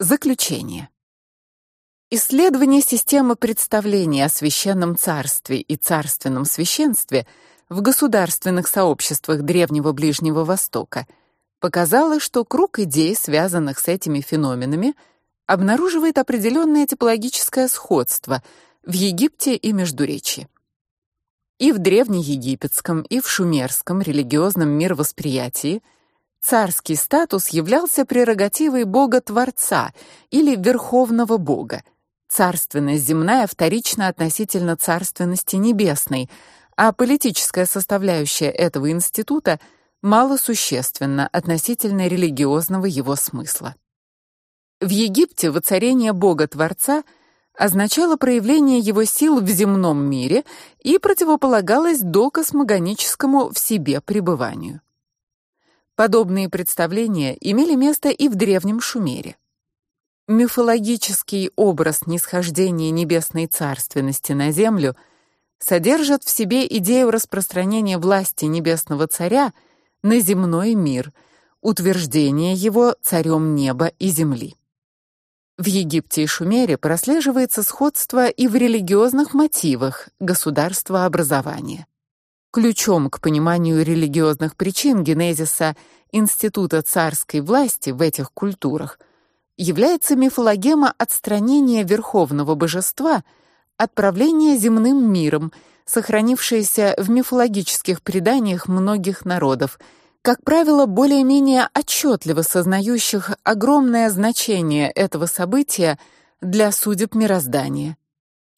Заключение. Исследование системы представления о священном царстве и царственном священстве в государственных сообществах древнего Ближнего Востока показало, что круг идей, связанных с этими феноменами, обнаруживает определенное типологическое сходство в Египте и Междуречье. И в древнеегипетском, и в шумерском религиозном мировосприятии – Царский статус являлся прерогативой бога-творца или верховного бога. Царственность земная вторична относительно царственности небесной, а политическая составляющая этого института малосущественна относительно религиозного его смысла. В Египте воцарение бога-творца означало проявление его сил в земном мире и противополагалось докосмогоническому в себе пребыванию. Подобные представления имели место и в древнем Шумере. Мифологический образ нисхождения небесной царственности на землю содержит в себе идею распространения власти небесного царя на земной мир, утверждение его царем неба и земли. В Египте и Шумере прослеживается сходство и в религиозных мотивах государства образования. Ключом к пониманию религиозных причин генезиса института царской власти в этих культурах является мифологема отстранения верховного божества от правления земным миром, сохранившаяся в мифологических преданиях многих народов, как правило, более-менее отчетливо сознающих огромное значение этого события для судеб мироздания.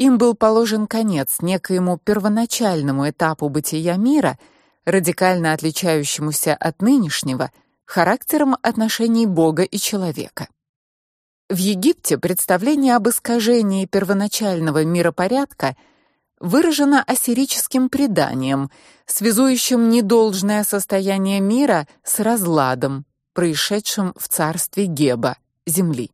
Им был положен конец некоему первоначальному этапу бытия мира, радикально отличающемуся от нынешнего характером отношений Бога и человека. В Египте представление об искажении первоначального миропорядка выражено ассирическим преданием, связующим недолжное состояние мира с разладом, происшедшим в царстве Геба, земли.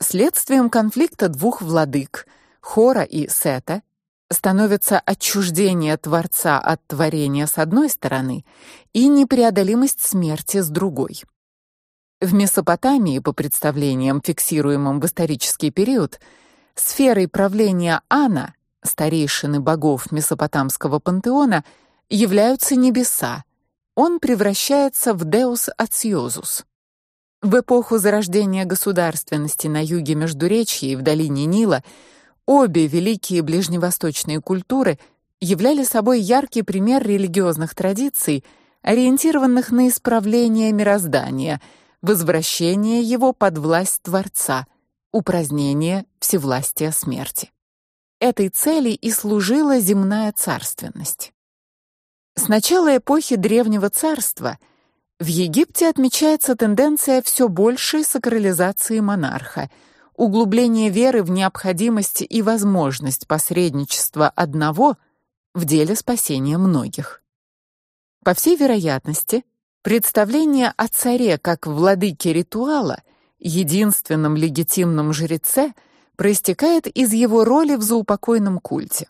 Следствием конфликта двух владык – Хора и Сета становится отчуждение творца от творения с одной стороны и непреодолимость смерти с другой. В Месопотамии, по представлениям, фиксируемым в исторический период, сферой правления Ана, старейшины богов месопотамского пантеона, являются небеса. Он превращается в Deus Atiosius. В эпоху зарождения государственности на юге Междуречья и в долине Нила Обе великие ближневосточные культуры являли собой яркий пример религиозных традиций, ориентированных на исправление мироздания, возвращение его под власть Творца, упразднение всевластия смерти. Этой цели и служила земная царственность. С начала эпохи древнего царства в Египте отмечается тенденция все большей сакрализации монарха – углубление веры в необходимость и возможность посредничества одного в деле спасения многих. По всей вероятности, представление о царе как владыке ритуала, единственном легитимном жреце, проистекает из его роли в заупокойном культе.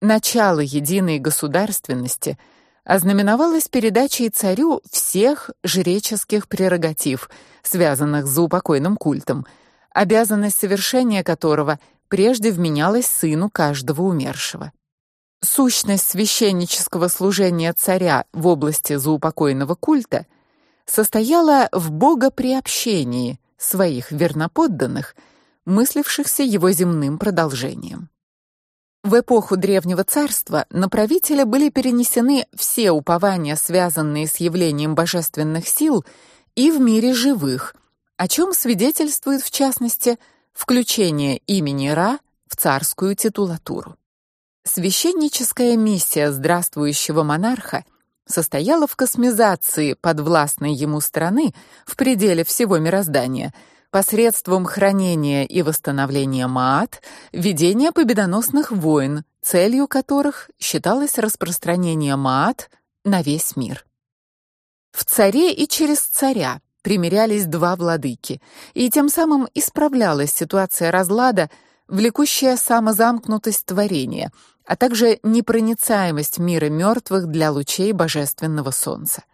Начало единой государственности ознаменовалось передачей царю всех жреческих прерогатив, связанных с заупокойным культом, обязанность совершения которого прежде вменялась сыну каждого умершего. Сущность священнического служения царя в области заупокойного культа состояла в богоприобщении своих верноподданных, мыслившихся его земным продолжением. В эпоху древнего царства на правителя были перенесены все упования, связанные с явлением божественных сил и в мире живых, о чем свидетельствует в частности включение имени Ра в царскую титулатуру. Священническая миссия здравствующего монарха состояла в космизации подвластной ему страны в пределе всего мироздания посредством хранения и восстановления Маат, ведения победоносных войн, целью которых считалось распространение Маат на весь мир. В царе и через царя примирялись два владыки, и тем самым исправлялась ситуация разлада, влекущая самозамкнутость творения, а также непроницаемость мира мертвых для лучей божественного солнца.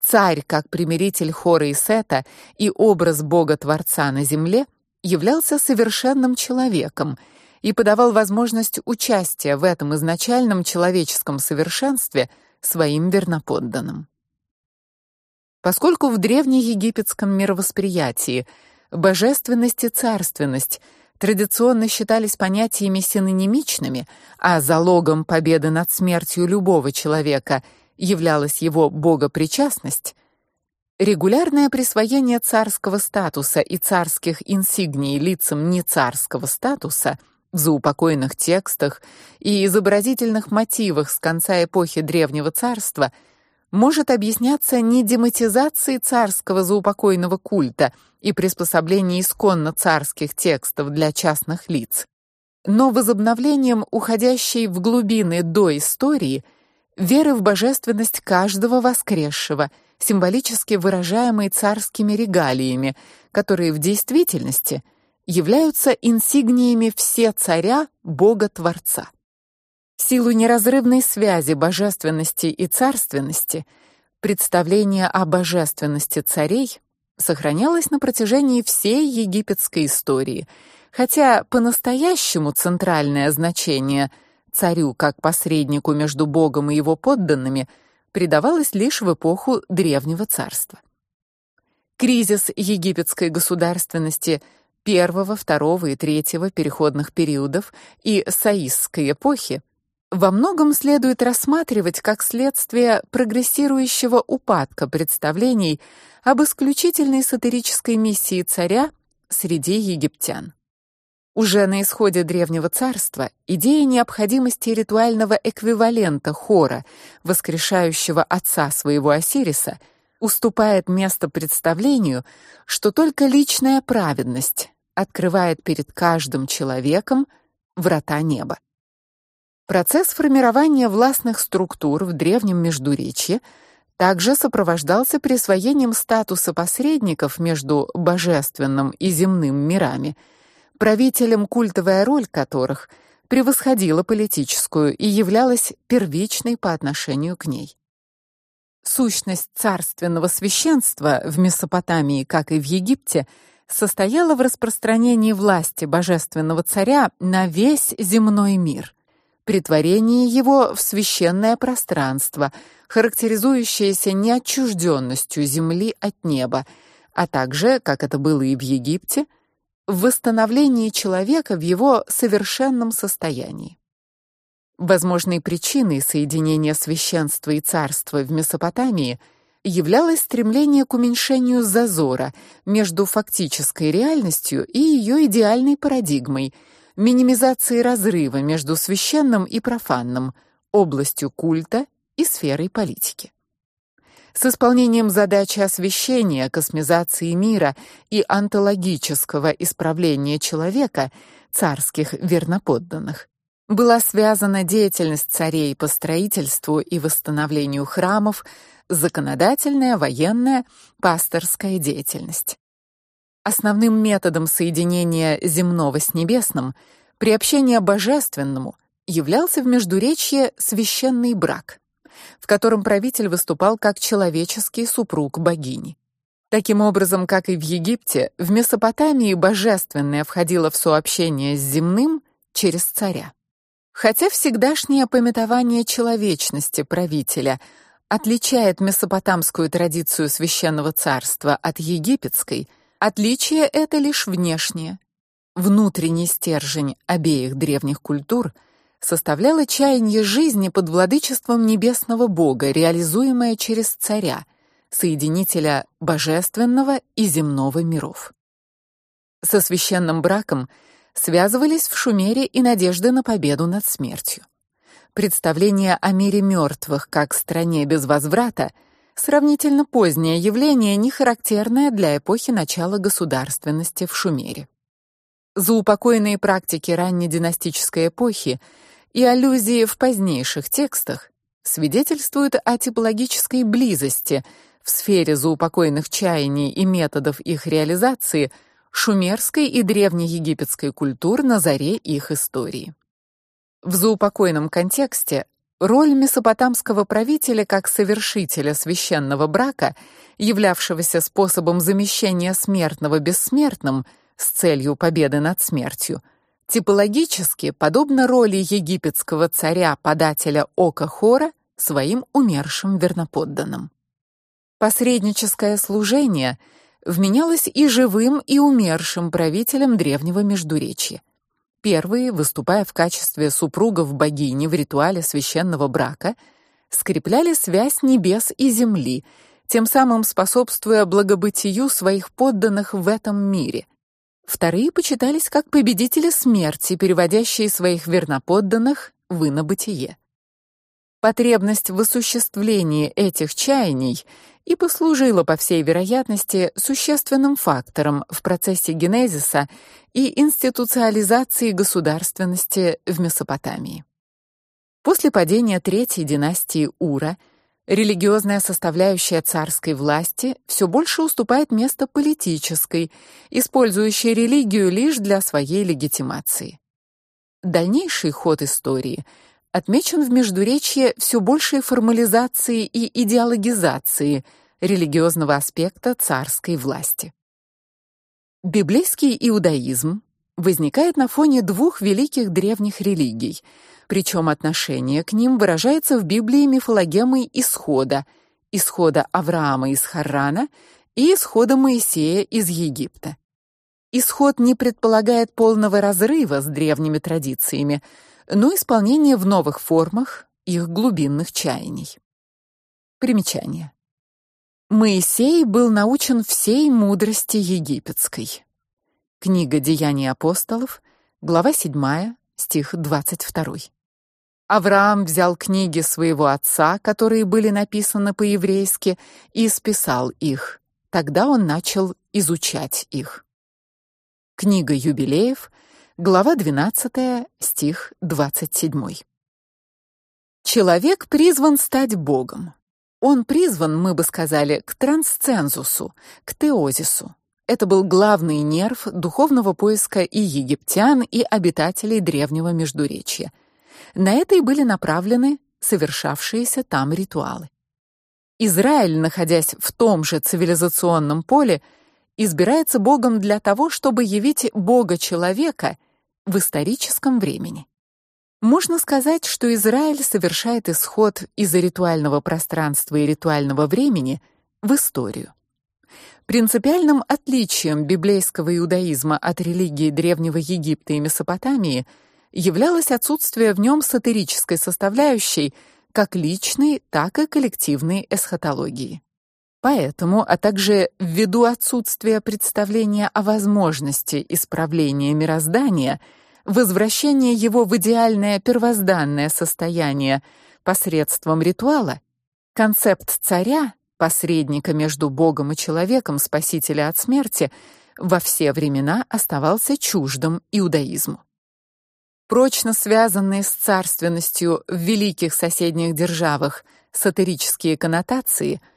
царь как примиритель Хора и Сета и образ бога-творца на земле являлся совершенным человеком и подавал возможность участия в этом изначальном человеческом совершенстве своим верноподданным. Поскольку в древнеегипетском мировосприятии божественность и царственность традиционно считались понятиями синонимичными, а залогом победы над смертью любого человека являлась его богопричастность, регулярное присвоение царского статуса и царских инсигний лицам не царского статуса в заупокойных текстах и изобразительных мотивах с конца эпохи древнего царства может объясняться не дематизацией царского заупокойного культа и приспособлением исконно царских текстов для частных лиц, но возобновлением уходящей в глубины до истории веры в божественность каждого воскресшего, символически выражаемой царскими регалиями, которые в действительности являются инсигниями все царя, бога-творца. В силу неразрывной связи божественности и царственности, представление о божественности царей сохранялось на протяжении всей египетской истории, хотя по-настоящему центральное значение царю как посреднику между богом и его подданными придавалось лишь в эпоху древнего царства. Кризис египетской государственности первого, второго и третьего переходных периодов и саисской эпохи во многом следует рассматривать как следствие прогрессирующего упадка представлений об исключительной эзотерической миссии царя среди египтян. Уже на исходе древнего царства идея необходимости ритуального эквивалента хора, воскрешающего отца своего Осириса, уступает место представлению, что только личная праведность открывает перед каждым человеком врата неба. Процесс формирования властных структур в древнем Междуречье также сопровождался присвоением статуса посредников между божественным и земным мирами, правителям культовая роль которых превосходила политическую и являлась первичной по отношению к ней. Сущность царственного священства в Месопотамии, как и в Египте, состояла в распространении власти божественного царя на весь земной мир притворение его в священное пространство, характеризующееся неотчужденностью земли от неба, а также, как это было и в Египте, в восстановлении человека в его совершенном состоянии. Возможной причиной соединения священства и царства в Месопотамии являлось стремление к уменьшению зазора между фактической реальностью и ее идеальной парадигмой – минимизации разрыва между священным и профанным, областью культа и сферой политики. С исполнением задачи освящения, космизации мира и онтологического исправления человека, царских верноподданных, была связана деятельность царей по строительству и восстановлению храмов, законодательная, военная, пасторская деятельность. Основным методом соединения земного с небесным, приобщения божественному, являлся в междуречье священный брак, в котором правитель выступал как человеческий супруг богини. Таким образом, как и в Египте, в Месопотамии божественное входило в сообщение с земным через царя. Хотя всегдашнее пометование человечности правителя отличает месопотамскую традицию священного царства от египетской, Отличие это лишь внешнее. Внутренний стержень обеих древних культур составляло чаяние жизни под владычеством небесного бога, реализуемое через царя, соединителя божественного и земного миров. Со священным браком связывались в Шумере и надежды на победу над смертью. Представление о мире мертвых как стране без возврата – сравнительно позднее явление, не характерное для эпохи начала государственности в Шумере. Заупокойные практики раннединастической эпохи и аллюзии в позднейших текстах свидетельствуют о типологической близости в сфере заупокойных чаяний и методов их реализации шумерской и древнеегипетской культур на заре их истории. В заупокойном контексте роль месопотамского правителя как совершителя священного брака, являвшегося способом замещения смертного бессмертным с целью победы над смертью, типологически подобна роли египетского царя-подателя ока Хора своим умершим верноподданным. Посредническое служение вменялось и живым, и умершим правителям древнего Междуречья. Первые, выступая в качестве супругов богини в ритуале священного брака, скрепляли связь небес и земли, тем самым способствуя благобытию своих подданных в этом мире. Вторые почитались как победители смерти, переводящие своих верноподданных в инобытие. Потребность в осуществлении этих чаяний и послужила, по всей вероятности, существенным фактором в процессе генезиса и институциализации государственности в Месопотамии. После падения третьей династии Ура религиозная составляющая царской власти все больше уступает место политической, использующей религию лишь для своей легитимации. Дальнейший ход истории – отмечен в Междуречье все большей формализации и идеологизации религиозного аспекта царской власти. Библейский иудаизм возникает на фоне двух великих древних религий, причем отношение к ним выражается в Библии мифологемой исхода, исхода Авраама из Харрана и исхода Моисея из Египта. Исход не предполагает полного разрыва с древними традициями, но исполнение в новых формах их глубинных чаяний. Примечание. Моисей был научен всей мудрости египетской. Книга Деяний апостолов, глава 7, стих 22. Авраам взял книги своего отца, которые были написаны по-еврейски, и списал их. Тогда он начал изучать их. Книга Юбилеев, Глава 12, стих 27. Человек призван стать богом. Он призван, мы бы сказали, к трансцензусу, к теозису. Это был главный нерв духовного поиска и египтян, и обитателей древнего Междуречья. На это и были направлены совершавшиеся там ритуалы. Израиль, находясь в том же цивилизационном поле, избирается богом для того, чтобы явить бога человека в историческом времени. Можно сказать, что Израиль совершает исход из ритуального пространства и ритуального времени в историю. Принципиальным отличием библейского иудаизма от религии древнего Египта и Месопотамии являлось отсутствие в нем сатирической составляющей как личной, так и коллективной эсхатологии. Поэтому, а также ввиду отсутствия представления о возможности исправления мироздания, возвращения его в идеальное первозданное состояние посредством ритуала, концепт царя, посредника между Богом и человеком, спасителя от смерти, во все времена оставался чуждым иудаизму. Прочно связанные с царственностью в великих соседних державах сатирические коннотации –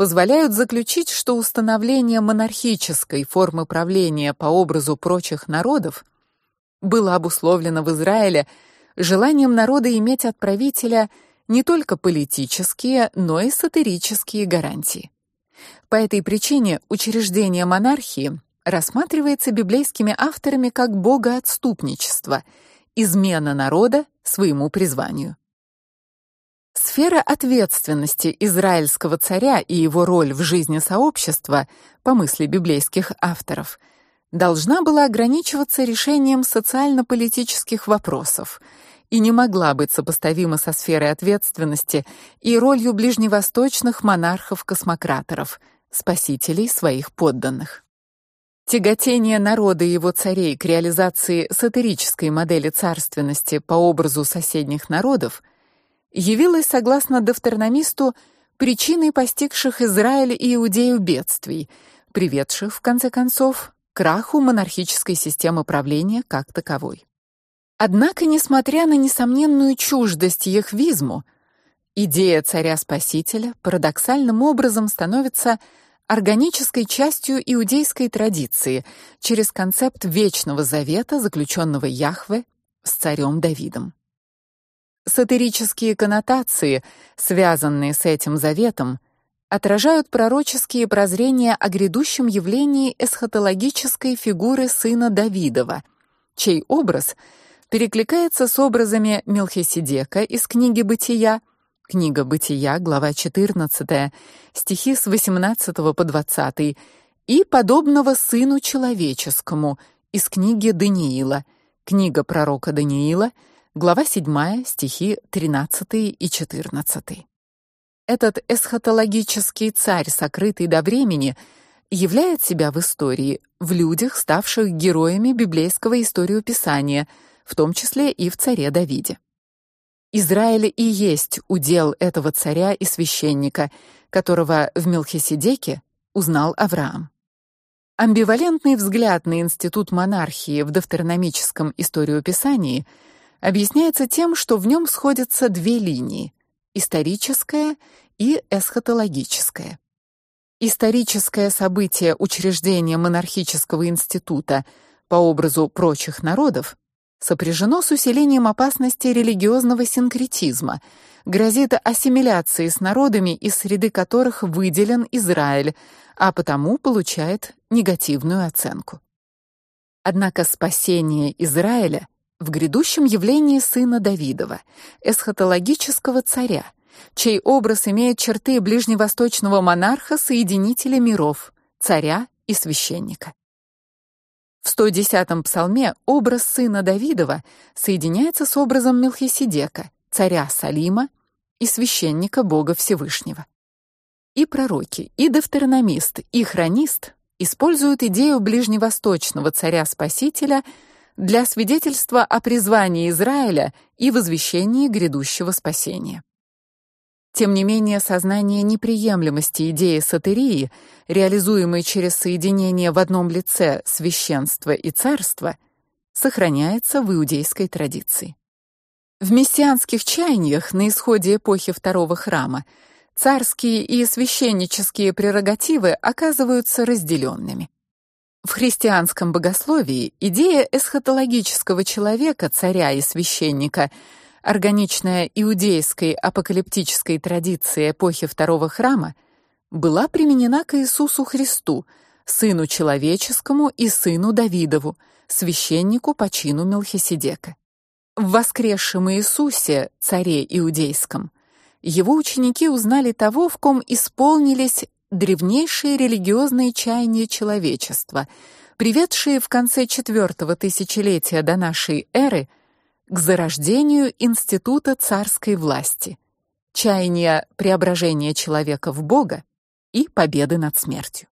позволяют заключить, что установление монархической формы правления по образу прочих народов было обусловлено в Израиле желанием народа иметь от правителя не только политические, но и сатирические гарантии. По этой причине учреждение монархии рассматривается библейскими авторами как богоотступничество, измена народа своему призванию. Сфера ответственности израильского царя и его роль в жизни сообщества, по мысли библейских авторов, должна была ограничиваться решением социально-политических вопросов и не могла быть сопоставима со сферой ответственности и ролью ближневосточных монархов-космократов, спасителей своих подданных. Тяготение народа и его царей к реализации сатирической модели царственности по образу соседних народов явилась, согласно Довтономисту, причиной постигших Израиль и Иудею бедствий, приведших в конце концов к краху монархической системы правления как таковой. Однако, несмотря на несомненную чуждость яхвизму, идея царя-спасителя парадоксальным образом становится органической частью иудейской традиции через концепт вечного завета, заключенного Яхве с царем Давидом. Сатирические коннотации, связанные с этим заветом, отражают пророческие прозрения о грядущем явлении эсхатологической фигуры сына Давидова, чей образ перекликается с образами Мелхиседека из книги Бытия, книга Бытия, глава 14, стихи с 18 по 20, и подобного сыну человеческому из книги Даниила, книга пророка Даниила, глава 7, стихи 13 и 14. Этот эсхатологический царь, сокрытый до времени, являет себя в истории в людях, ставших героями библейского историописания, в том числе и в царе Давиде. Израиль и есть удел этого царя и священника, которого в Мелхиседеке узнал Авраам. Амбивалентный взгляд на институт монархии в deuteronomическом историописании объясняется тем, что в нем сходятся две линии: историческое и эсхатологическое. Историческое событие учреждения монархического института по образу прочих народов сопряжено с усилением опасности религиозного синкретизма, грозит ассимиляцией с народами, из среды которых выделен Израиль, а потому получает негативную оценку. Однако спасение Израиля в грядущем явлении сына Давидова, эсхатологического царя, чей образ имеет черты ближневосточного монарха, соединителя миров, царя и священника. В 110-м псалме образ сына Давидова соединяется с образом Мелхиседека, царя Салима и священника Бога Всевышнего. И пророки, и deuteronomist, и хронист используют идею ближневосточного царя-спасителя – для свидетельства о призвании Израиля и возвещении грядущего спасения. Тем не менее, сознание неприемлемости идеи сатирии, реализуемой через соединение в одном лице священства и царства, сохраняется в иудейской традиции. В мессианских чаяниях на исходе эпохи второго храма царские и священнические прерогативы оказываются разделенными. В христианском богословии идея эсхатологического человека, царя и священника, органичная иудейской апокалиптической традиции эпохи второго храма, была применена к Иисусу Христу, сыну человеческому и сыну Давидову, священнику по чину Мелхиседека. В воскресшем Иисусе, царе иудейском, его ученики узнали того, в ком исполнились древнейшие религиозные чаяния человечества, приведшие в конце четвертого тысячелетия до нашей эры к зарождению института царской власти, чаяния преображения человека в бога и победы над смертью.